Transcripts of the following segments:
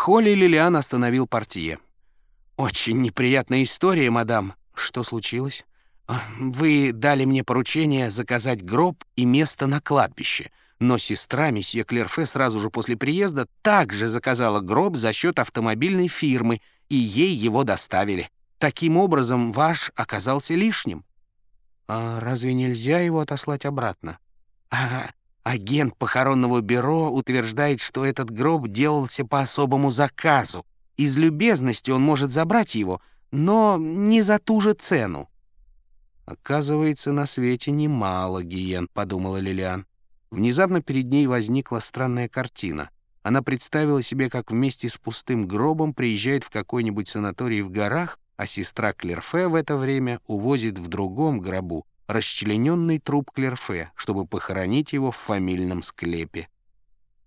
холле Лилиан остановил портье. «Очень неприятная история, мадам. Что случилось?» «А, «Вы дали мне поручение заказать гроб и место на кладбище, но сестра месье Клерфе сразу же после приезда также заказала гроб за счет автомобильной фирмы, и ей его доставили. Таким образом, ваш оказался лишним». «А разве нельзя его отослать обратно?» «Ага, агент похоронного бюро утверждает, что этот гроб делался по особому заказу. Из любезности он может забрать его, но не за ту же цену». «Оказывается, на свете немало гиен», — подумала Лилиан. Внезапно перед ней возникла странная картина. Она представила себе, как вместе с пустым гробом приезжает в какой-нибудь санаторий в горах, а сестра Клерфе в это время увозит в другом гробу расчлененный труп Клерфе, чтобы похоронить его в фамильном склепе.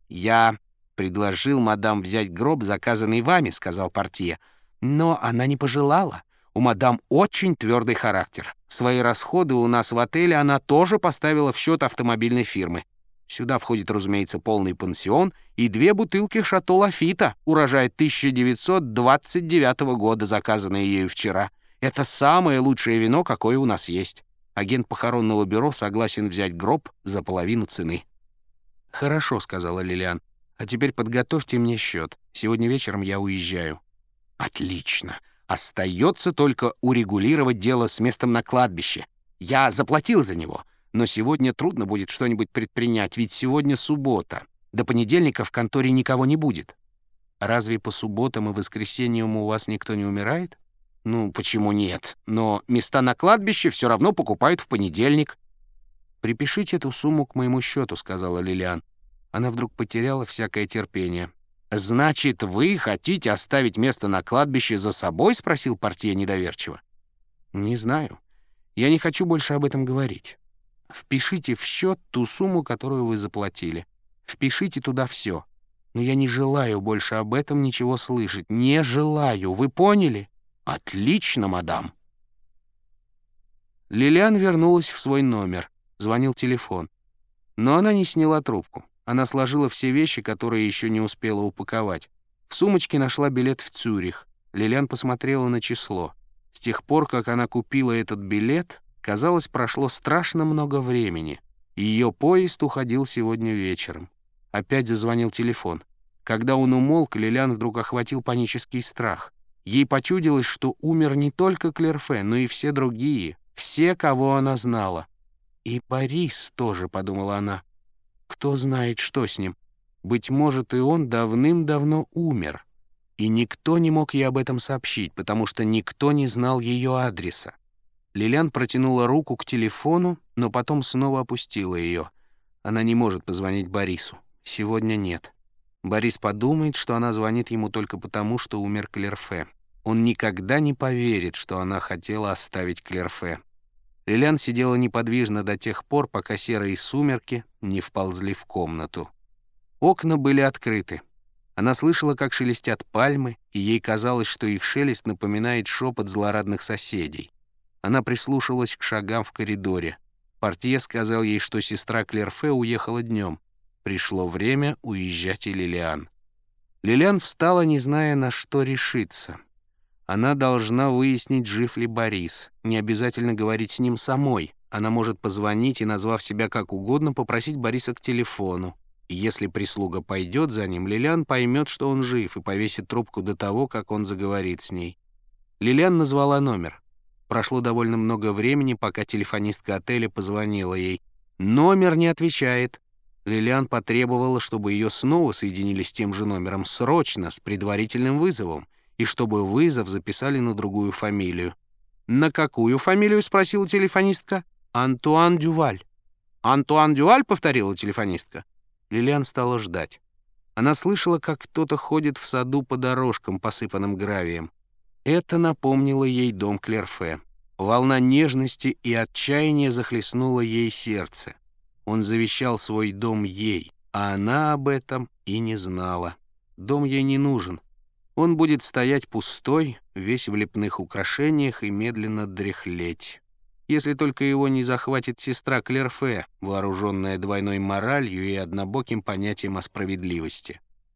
«Я предложил мадам взять гроб, заказанный вами», — сказал портье, «но она не пожелала. У мадам очень твердый характер. Свои расходы у нас в отеле она тоже поставила в счет автомобильной фирмы. Сюда входит, разумеется, полный пансион и две бутылки «Шато Лафита», урожай 1929 года, заказанные ею вчера. Это самое лучшее вино, какое у нас есть. Агент похоронного бюро согласен взять гроб за половину цены. «Хорошо», — сказала Лилиан. «А теперь подготовьте мне счет. Сегодня вечером я уезжаю». «Отлично. Остается только урегулировать дело с местом на кладбище. Я заплатил за него, но сегодня трудно будет что-нибудь предпринять, ведь сегодня суббота. До понедельника в конторе никого не будет». «Разве по субботам и воскресеньям у вас никто не умирает?» «Ну, почему нет? Но места на кладбище все равно покупают в понедельник». «Припишите эту сумму к моему счету», — сказала Лилиан. Она вдруг потеряла всякое терпение. «Значит, вы хотите оставить место на кладбище за собой?» — спросил портье недоверчиво. «Не знаю. Я не хочу больше об этом говорить. Впишите в счет ту сумму, которую вы заплатили. Впишите туда все. Но я не желаю больше об этом ничего слышать. Не желаю. Вы поняли?» «Отлично, мадам!» Лилиан вернулась в свой номер. Звонил телефон. Но она не сняла трубку. Она сложила все вещи, которые еще не успела упаковать. В сумочке нашла билет в Цюрих. Лилиан посмотрела на число. С тех пор, как она купила этот билет, казалось, прошло страшно много времени. Ее поезд уходил сегодня вечером. Опять зазвонил телефон. Когда он умолк, Лилиан вдруг охватил панический страх. Ей почудилось, что умер не только Клерфе, но и все другие, все, кого она знала. «И Борис тоже», — подумала она. «Кто знает, что с ним? Быть может, и он давным-давно умер». И никто не мог ей об этом сообщить, потому что никто не знал ее адреса. Лилиан протянула руку к телефону, но потом снова опустила ее. Она не может позвонить Борису. Сегодня нет. Борис подумает, что она звонит ему только потому, что умер Клерфе. Он никогда не поверит, что она хотела оставить Клерфе. Лилиан сидела неподвижно до тех пор, пока серые сумерки не вползли в комнату. Окна были открыты. Она слышала, как шелестят пальмы, и ей казалось, что их шелест напоминает шепот злорадных соседей. Она прислушивалась к шагам в коридоре. Портье сказал ей, что сестра Клерфе уехала днем. Пришло время уезжать и Лилиан. Лилиан встала, не зная, на что решиться. Она должна выяснить, жив ли Борис. Не обязательно говорить с ним самой. Она может позвонить и, назвав себя как угодно, попросить Бориса к телефону. И если прислуга пойдет за ним, Лилиан поймет, что он жив, и повесит трубку до того, как он заговорит с ней. Лилиан назвала номер. Прошло довольно много времени, пока телефонистка отеля позвонила ей. Номер не отвечает. Лилиан потребовала, чтобы ее снова соединили с тем же номером срочно, с предварительным вызовом, и чтобы вызов записали на другую фамилию. «На какую фамилию?» — спросила телефонистка. «Антуан Дюваль». «Антуан Дюваль?» — повторила телефонистка. Лилиан стала ждать. Она слышала, как кто-то ходит в саду по дорожкам, посыпанным гравием. Это напомнило ей дом Клерфе. Волна нежности и отчаяния захлестнула ей сердце. Он завещал свой дом ей, а она об этом и не знала. Дом ей не нужен. Он будет стоять пустой, весь в лепных украшениях и медленно дряхлеть. Если только его не захватит сестра Клерфе, вооруженная двойной моралью и однобоким понятием о справедливости.